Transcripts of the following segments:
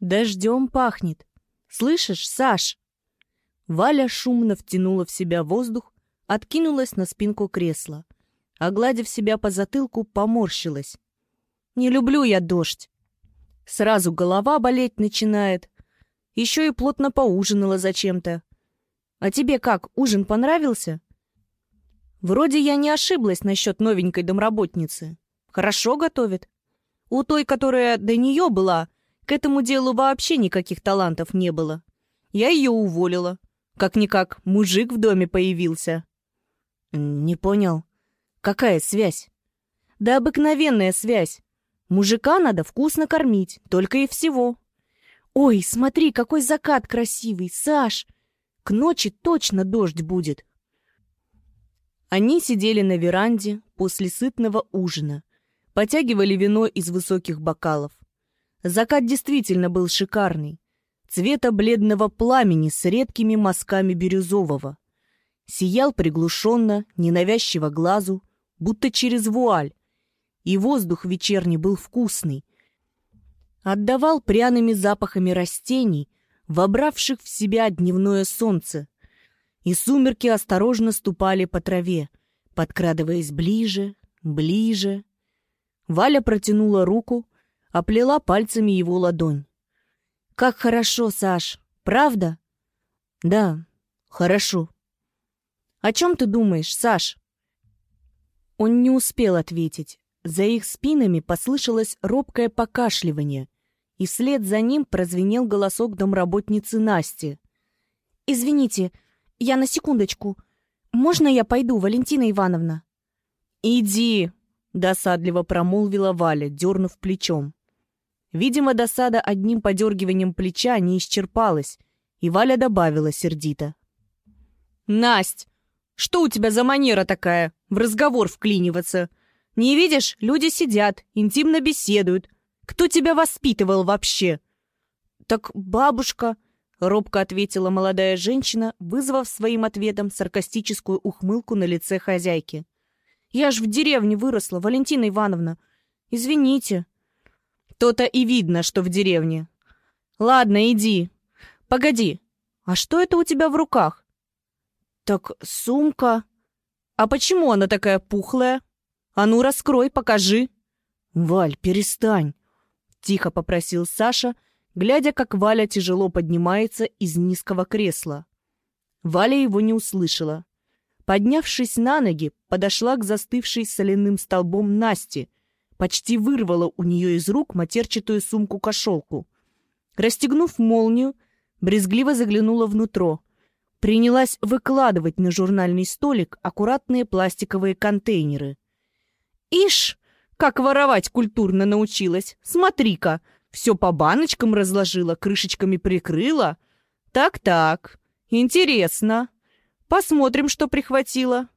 Дождем пахнет. Слышишь, Саш? Валя шумно втянула в себя воздух, откинулась на спинку кресла. Огладив себя по затылку, поморщилась. Не люблю я дождь. Сразу голова болеть начинает. Еще и плотно поужинала зачем-то. А тебе как, ужин понравился? Вроде я не ошиблась насчет новенькой домработницы. Хорошо готовит. У той, которая до нее была, к этому делу вообще никаких талантов не было. Я ее уволила. Как-никак, мужик в доме появился. Не понял. Какая связь? Да обыкновенная связь. Мужика надо вкусно кормить, только и всего. Ой, смотри, какой закат красивый, Саш! К ночи точно дождь будет. Они сидели на веранде после сытного ужина, потягивали вино из высоких бокалов. Закат действительно был шикарный, цвета бледного пламени с редкими мазками бирюзового. Сиял приглушенно, ненавязчиво глазу, будто через вуаль, и воздух вечерний был вкусный. Отдавал пряными запахами растений, вобравших в себя дневное солнце. И сумерки осторожно ступали по траве, подкрадываясь ближе, ближе. Валя протянула руку, оплела пальцами его ладонь. «Как хорошо, Саш, правда?» «Да, хорошо». «О чем ты думаешь, Саш?» Он не успел ответить. За их спинами послышалось робкое покашливание, и вслед за ним прозвенел голосок домработницы Насти. «Извините, я на секундочку. Можно я пойду, Валентина Ивановна?» «Иди!» — досадливо промолвила Валя, дернув плечом. Видимо, досада одним подергиванием плеча не исчерпалась, и Валя добавила сердито. «Насть, что у тебя за манера такая, в разговор вклиниваться?» Не видишь, люди сидят, интимно беседуют. Кто тебя воспитывал вообще?» «Так бабушка», — робко ответила молодая женщина, вызвав своим ответом саркастическую ухмылку на лице хозяйки. «Я ж в деревне выросла, Валентина Ивановна. Извините». «То-то и видно, что в деревне. Ладно, иди. Погоди, а что это у тебя в руках?» «Так сумка». «А почему она такая пухлая?» А ну, раскрой, покажи!» «Валь, перестань!» — тихо попросил Саша, глядя, как Валя тяжело поднимается из низкого кресла. Валя его не услышала. Поднявшись на ноги, подошла к застывшей соляным столбом Насти, почти вырвала у нее из рук матерчатую сумку-кошелку. Расстегнув молнию, брезгливо заглянула внутрь. Принялась выкладывать на журнальный столик аккуратные пластиковые контейнеры. Ишь, как воровать культурно научилась. Смотри-ка, все по баночкам разложила, крышечками прикрыла. Так-так, интересно. Посмотрим, что прихватила.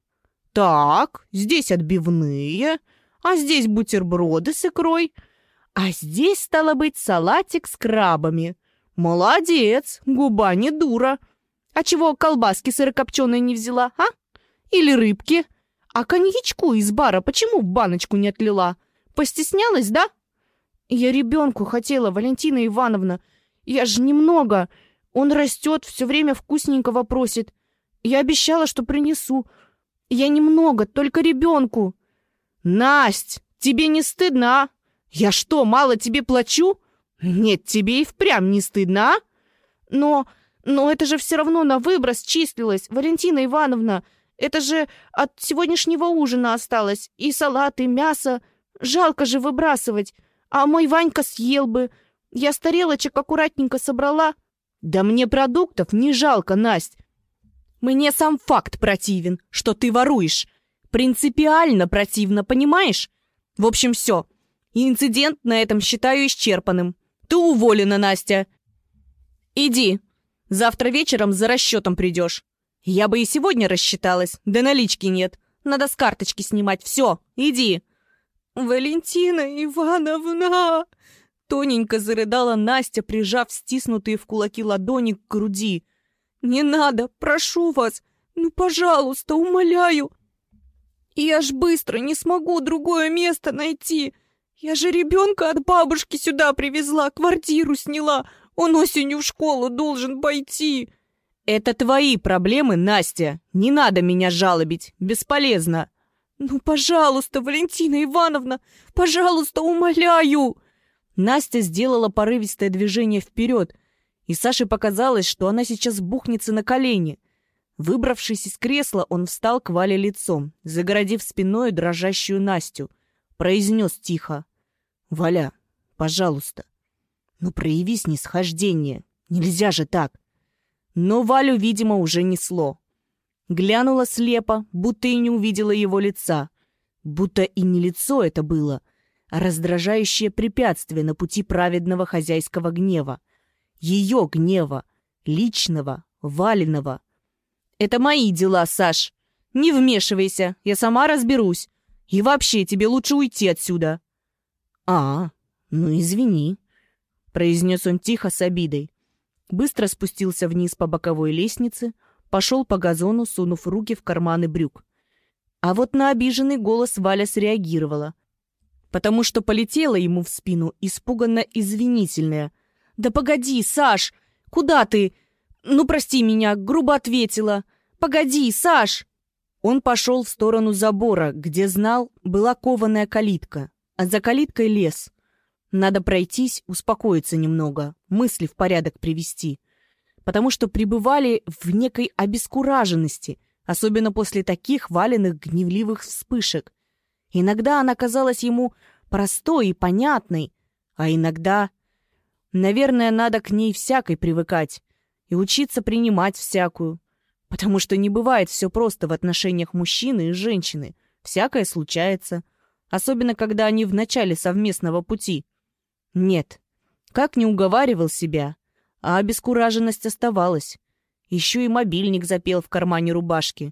Так, здесь отбивные, а здесь бутерброды с икрой. А здесь, стало быть, салатик с крабами. Молодец, губа не дура. А чего колбаски сырокопченые не взяла, а? Или рыбки? А коньячку из бара почему в баночку не отлила? Постеснялась, да? Я ребенку хотела, Валентина Ивановна. Я же немного. Он растет, все время вкусненького просит. Я обещала, что принесу. Я немного, только ребенку. Насть, тебе не стыдно, а? Я что, мало тебе плачу? Нет, тебе и впрямь не стыдно, а? Но, но это же все равно на выброс числилось, Валентина Ивановна. Это же от сегодняшнего ужина осталось. И салат, и мясо. Жалко же выбрасывать. А мой Ванька съел бы. Я с тарелочек аккуратненько собрала. Да мне продуктов не жалко, Насть. Мне сам факт противен, что ты воруешь. Принципиально противно, понимаешь? В общем, все. Инцидент на этом считаю исчерпанным. Ты уволена, Настя. Иди. Завтра вечером за расчетом придешь. Я бы и сегодня рассчиталась, да налички нет. Надо с карточки снимать. Все, иди. Валентина Ивановна! Тоненько зарыдала Настя, прижав стиснутые в кулаки ладони к груди. «Не надо, прошу вас! Ну, пожалуйста, умоляю! Я ж быстро не смогу другое место найти! Я же ребенка от бабушки сюда привезла, квартиру сняла. Он осенью в школу должен пойти. Это твои проблемы, Настя. Не надо меня жалобить. Бесполезно. Ну, пожалуйста, Валентина Ивановна, пожалуйста, умоляю. Настя сделала порывистое движение вперед, и Саше показалось, что она сейчас бухнется на колени. Выбравшись из кресла, он встал к Вале лицом, загородив спиной дрожащую Настю. Произнес тихо. «Валя, пожалуйста, ну прояви снисхождение. Нельзя же так!» Но Валю, видимо, уже несло. Глянула слепо, будто и не увидела его лица. Будто и не лицо это было, а раздражающее препятствие на пути праведного хозяйского гнева. Ее гнева, личного, валенного. «Это мои дела, Саш. Не вмешивайся, я сама разберусь. И вообще, тебе лучше уйти отсюда». «А, ну извини», — произнес он тихо с обидой. Быстро спустился вниз по боковой лестнице, пошел по газону, сунув руки в карманы брюк. А вот на обиженный голос Валя среагировала, потому что полетела ему в спину испуганно извинительная. «Да погоди, Саш! Куда ты? Ну, прости меня, грубо ответила. Погоди, Саш!» Он пошел в сторону забора, где знал, была кованая калитка, а за калиткой лес. Надо пройтись, успокоиться немного, мысли в порядок привести. Потому что пребывали в некой обескураженности, особенно после таких валенных гневливых вспышек. Иногда она казалась ему простой и понятной, а иногда... Наверное, надо к ней всякой привыкать и учиться принимать всякую. Потому что не бывает все просто в отношениях мужчины и женщины. Всякое случается. Особенно, когда они в начале совместного пути. Нет, как не уговаривал себя, а обескураженность оставалась. Еще и мобильник запел в кармане рубашки.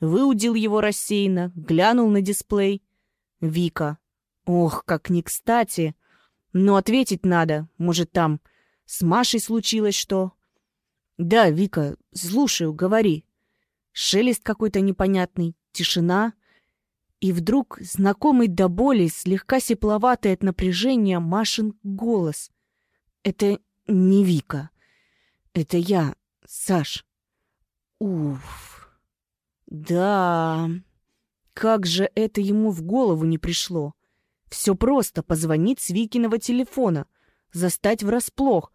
Выудил его рассеянно, глянул на дисплей. Вика. Ох, как не кстати. Но ответить надо, может, там с Машей случилось что. Да, Вика, слушаю, говори. Шелест какой-то непонятный, тишина — и вдруг знакомый до боли, слегка сепловатый от напряжения Машин голос. Это не Вика. Это я, Саш. Уф. Да. Как же это ему в голову не пришло? Все просто позвонить с Викиного телефона, застать врасплох.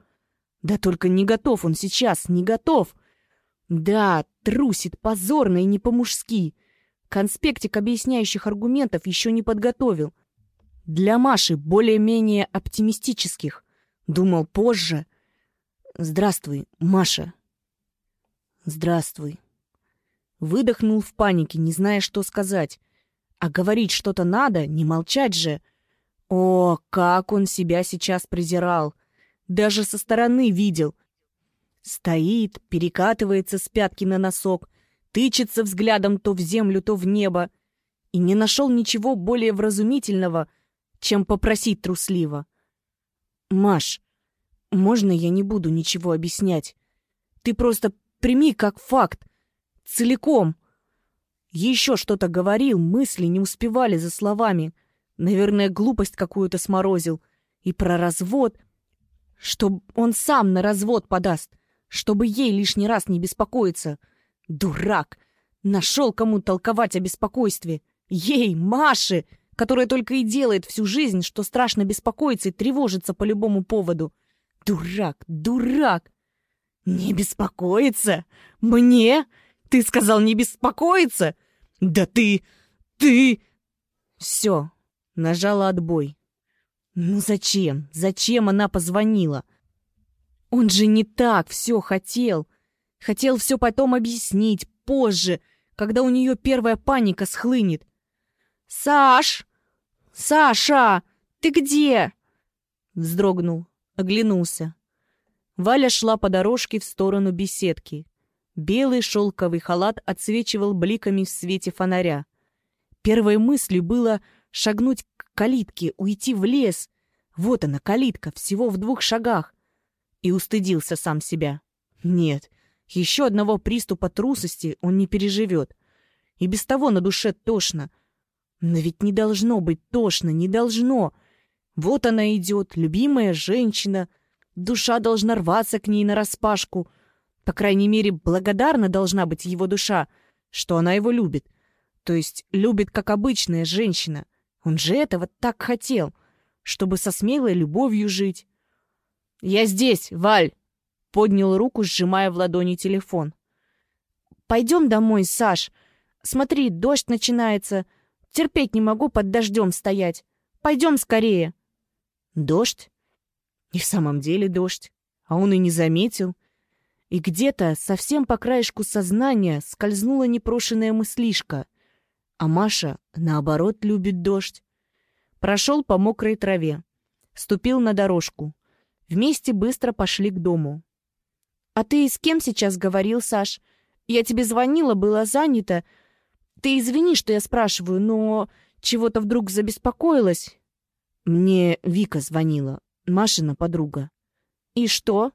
Да только не готов он сейчас, не готов. Да, трусит позорно и не по-мужски. Конспектик объясняющих аргументов еще не подготовил. Для Маши более-менее оптимистических. Думал позже. Здравствуй, Маша. Здравствуй. Выдохнул в панике, не зная, что сказать. А говорить что-то надо, не молчать же. О, как он себя сейчас презирал. Даже со стороны видел. Стоит, перекатывается с пятки на носок — тычется взглядом то в землю, то в небо, и не нашел ничего более вразумительного, чем попросить трусливо. «Маш, можно я не буду ничего объяснять? Ты просто прими как факт, целиком». Еще что-то говорил, мысли не успевали за словами. Наверное, глупость какую-то сморозил. И про развод, что он сам на развод подаст, чтобы ей лишний раз не беспокоиться — Дурак! Нашел кому толковать о беспокойстве. Ей, Маше, которая только и делает всю жизнь, что страшно беспокоиться и тревожится по любому поводу. Дурак, дурак! Не беспокоиться? Мне? Ты сказал не беспокоиться? Да ты... ты... Все, нажала отбой. Ну зачем? Зачем она позвонила? Он же не так все хотел. Хотел все потом объяснить, позже, когда у нее первая паника схлынет. «Саш! Саша! Ты где?» Вздрогнул, оглянулся. Валя шла по дорожке в сторону беседки. Белый шелковый халат отсвечивал бликами в свете фонаря. Первой мыслью было шагнуть к калитке, уйти в лес. Вот она, калитка, всего в двух шагах. И устыдился сам себя. Нет, еще одного приступа трусости он не переживет. И без того на душе тошно. Но ведь не должно быть тошно, не должно. Вот она идет, любимая женщина. Душа должна рваться к ней нараспашку. По крайней мере, благодарна должна быть его душа, что она его любит. То есть любит, как обычная женщина. Он же этого так хотел, чтобы со смелой любовью жить. «Я здесь, Валь!» — поднял руку, сжимая в ладони телефон. «Пойдем домой, Саш. Смотри, дождь начинается. Терпеть не могу под дождем стоять. Пойдем скорее!» Дождь? И в самом деле дождь. А он и не заметил. И где-то, совсем по краешку сознания, скользнула непрошенная мыслишка. А Маша, наоборот, любит дождь. Прошел по мокрой траве. Ступил на дорожку. Вместе быстро пошли к дому. «А ты с кем сейчас говорил, Саш? Я тебе звонила, была занята. Ты извини, что я спрашиваю, но чего-то вдруг забеспокоилась. Мне Вика звонила, Машина подруга. И что?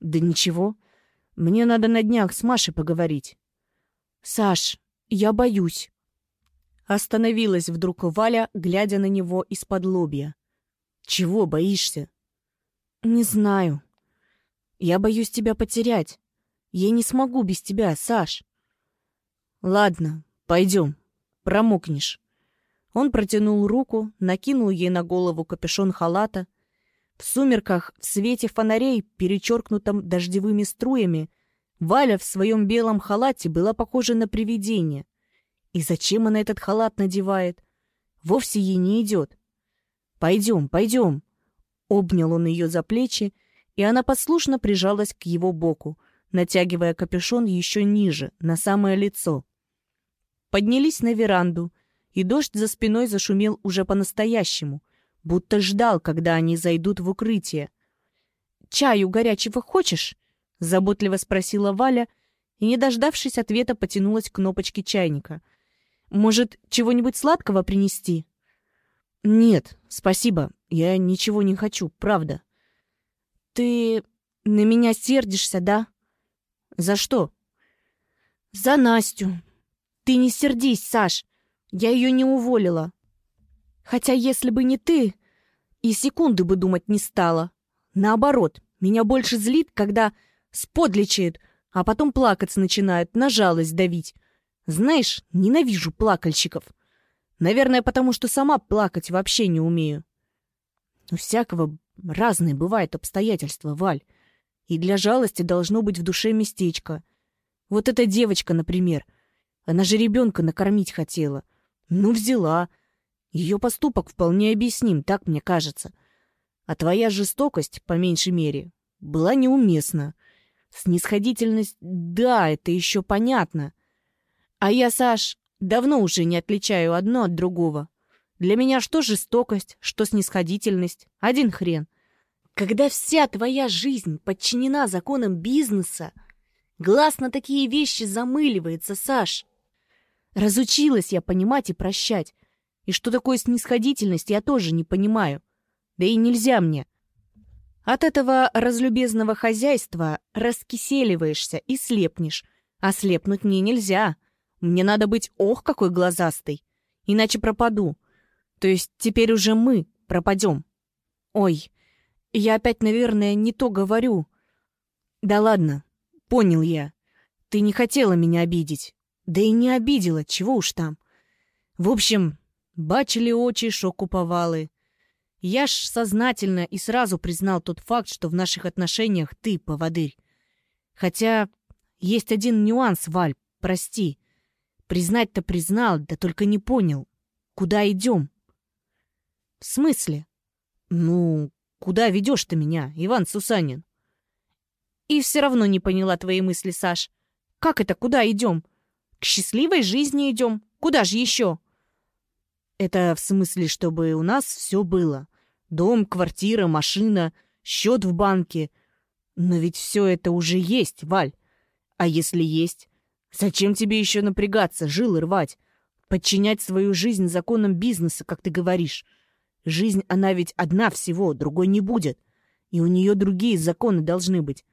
Да ничего. Мне надо на днях с Машей поговорить. Саш, я боюсь. Остановилась вдруг Валя, глядя на него из-под лобья. Чего боишься? Не знаю. Я боюсь тебя потерять. Я не смогу без тебя, Саш. Ладно, пойдем. Промокнешь. Он протянул руку, накинул ей на голову капюшон халата. В сумерках, в свете фонарей, перечеркнутом дождевыми струями, Валя в своем белом халате была похожа на привидение. И зачем она этот халат надевает? Вовсе ей не идет. «Пойдем, пойдем!» Обнял он ее за плечи, и она послушно прижалась к его боку, натягивая капюшон еще ниже, на самое лицо. Поднялись на веранду — и дождь за спиной зашумел уже по-настоящему, будто ждал, когда они зайдут в укрытие. «Чаю горячего хочешь?» — заботливо спросила Валя, и, не дождавшись ответа, потянулась к кнопочке чайника. «Может, чего-нибудь сладкого принести?» «Нет, спасибо, я ничего не хочу, правда». «Ты на меня сердишься, да?» «За что?» «За Настю. Ты не сердись, Саш. Я ее не уволила. Хотя если бы не ты, и секунды бы думать не стала. Наоборот, меня больше злит, когда сподличает, а потом плакаться начинают, на жалость давить. Знаешь, ненавижу плакальщиков. Наверное, потому что сама плакать вообще не умею. У всякого разные бывают обстоятельства, Валь. И для жалости должно быть в душе местечко. Вот эта девочка, например. Она же ребенка накормить хотела. Ну, взяла. Ее поступок вполне объясним, так мне кажется. А твоя жестокость, по меньшей мере, была неуместна. Снисходительность, да, это еще понятно. А я, Саш, давно уже не отличаю одно от другого. Для меня что жестокость, что снисходительность. Один хрен. Когда вся твоя жизнь подчинена законам бизнеса, глаз на такие вещи замыливается, Саш. Разучилась я понимать и прощать. И что такое снисходительность, я тоже не понимаю. Да и нельзя мне. От этого разлюбезного хозяйства раскиселиваешься и слепнешь. А слепнуть мне нельзя. Мне надо быть ох какой глазастый. Иначе пропаду. То есть теперь уже мы пропадем. Ой, я опять, наверное, не то говорю. Да ладно, понял я. Ты не хотела меня обидеть. Да и не обидела, чего уж там. В общем, бачили очи, що куповали. Я ж сознательно и сразу признал тот факт, что в наших отношениях ты поводырь. Хотя есть один нюанс, Валь, прости. Признать-то признал, да только не понял. Куда идем? В смысле? Ну, куда ведешь ты меня, Иван Сусанин? И все равно не поняла твои мысли, Саш. Как это, куда идем? К счастливой жизни идем. Куда же еще? Это в смысле, чтобы у нас все было. Дом, квартира, машина, счет в банке. Но ведь все это уже есть, Валь. А если есть, зачем тебе еще напрягаться, жилы рвать? Подчинять свою жизнь законам бизнеса, как ты говоришь. Жизнь, она ведь одна всего, другой не будет. И у нее другие законы должны быть.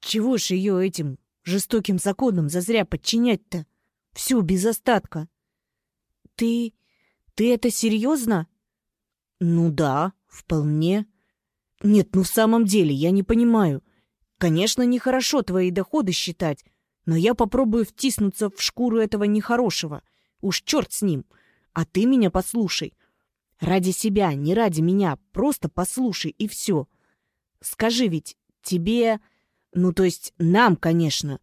Чего ж ее этим жестоким законам зазря подчинять-то? Всю без остатка. Ты... ты это серьезно? Ну да, вполне. Нет, ну в самом деле, я не понимаю. Конечно, нехорошо твои доходы считать, но я попробую втиснуться в шкуру этого нехорошего. Уж черт с ним. А ты меня послушай. Ради себя, не ради меня. Просто послушай, и все. Скажи ведь, тебе... Ну, то есть нам, конечно.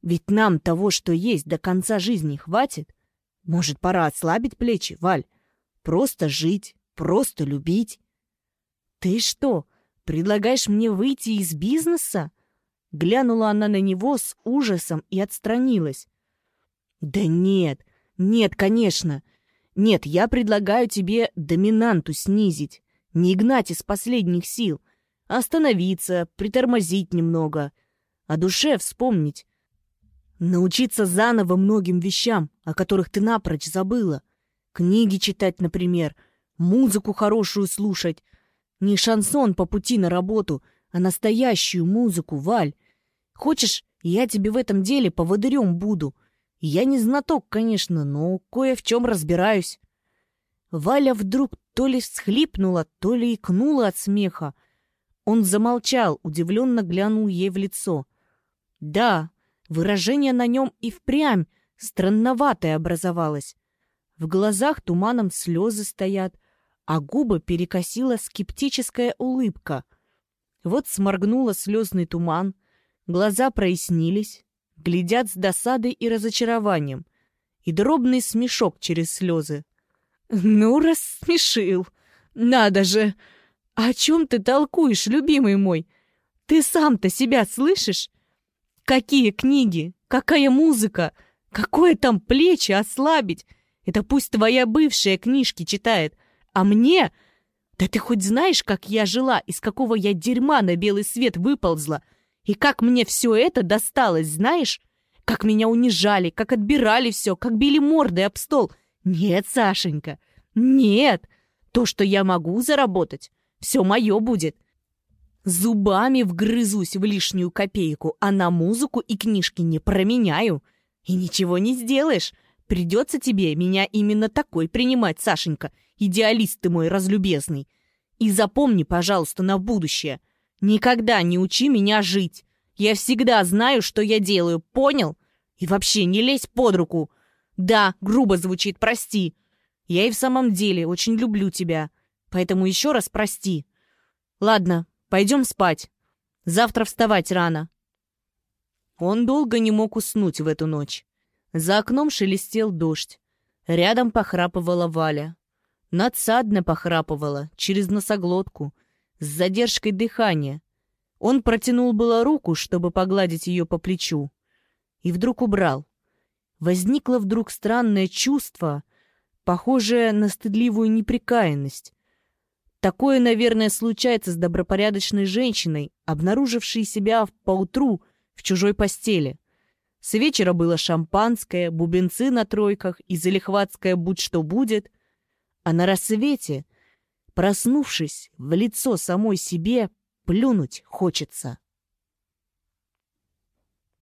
Ведь нам того, что есть, до конца жизни хватит. Может, пора ослабить плечи, Валь? Просто жить, просто любить. Ты что, предлагаешь мне выйти из бизнеса? Глянула она на него с ужасом и отстранилась. Да нет, нет, конечно. Нет, я предлагаю тебе доминанту снизить, не гнать из последних сил, остановиться, притормозить немного, о душе вспомнить, научиться заново многим вещам, о которых ты напрочь забыла. Книги читать, например, музыку хорошую слушать. Не шансон по пути на работу, а настоящую музыку, Валь. Хочешь, я тебе в этом деле поводырем буду. Я не знаток, конечно, но кое в чем разбираюсь. Валя вдруг то ли всхлипнула, то ли икнула от смеха. Он замолчал, удивленно глянул ей в лицо. Да, выражение на нем и впрямь странноватое образовалось. В глазах туманом слезы стоят, а губы перекосила скептическая улыбка. Вот сморгнула слезный туман, глаза прояснились, глядят с досадой и разочарованием, и дробный смешок через слезы. «Ну, рассмешил! Надо же! О чем ты толкуешь, любимый мой? Ты сам-то себя слышишь? Какие книги? Какая музыка? Какое там плечи ослабить? Это пусть твоя бывшая книжки читает, а мне... Да ты хоть знаешь, как я жила, из какого я дерьма на белый свет выползла? И как мне все это досталось, знаешь? Как меня унижали, как отбирали все, как били морды об стол. Нет, Сашенька, нет. То, что я могу заработать, все мое будет. Зубами вгрызусь в лишнюю копейку, а на музыку и книжки не променяю. И ничего не сделаешь. Придется тебе меня именно такой принимать, Сашенька, идеалист ты мой разлюбезный. И запомни, пожалуйста, на будущее. Никогда не учи меня жить. Я всегда знаю, что я делаю, понял? И вообще не лезь под руку. Да, грубо звучит, прости. Я и в самом деле очень люблю тебя. Поэтому еще раз прости. Ладно, пойдем спать. Завтра вставать рано. Он долго не мог уснуть в эту ночь. За окном шелестел дождь. Рядом похрапывала Валя. Надсадно похрапывала, через носоглотку, с задержкой дыхания. Он протянул было руку, чтобы погладить ее по плечу. И вдруг убрал. Возникло вдруг странное чувство, похожее на стыдливую неприкаянность. Такое, наверное, случается с добропорядочной женщиной, обнаружившей себя поутру в чужой постели. С вечера было шампанское, бубенцы на тройках и залихватское «будь что будет», а на рассвете, проснувшись в лицо самой себе, плюнуть хочется.